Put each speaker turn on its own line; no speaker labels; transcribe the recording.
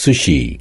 sushi.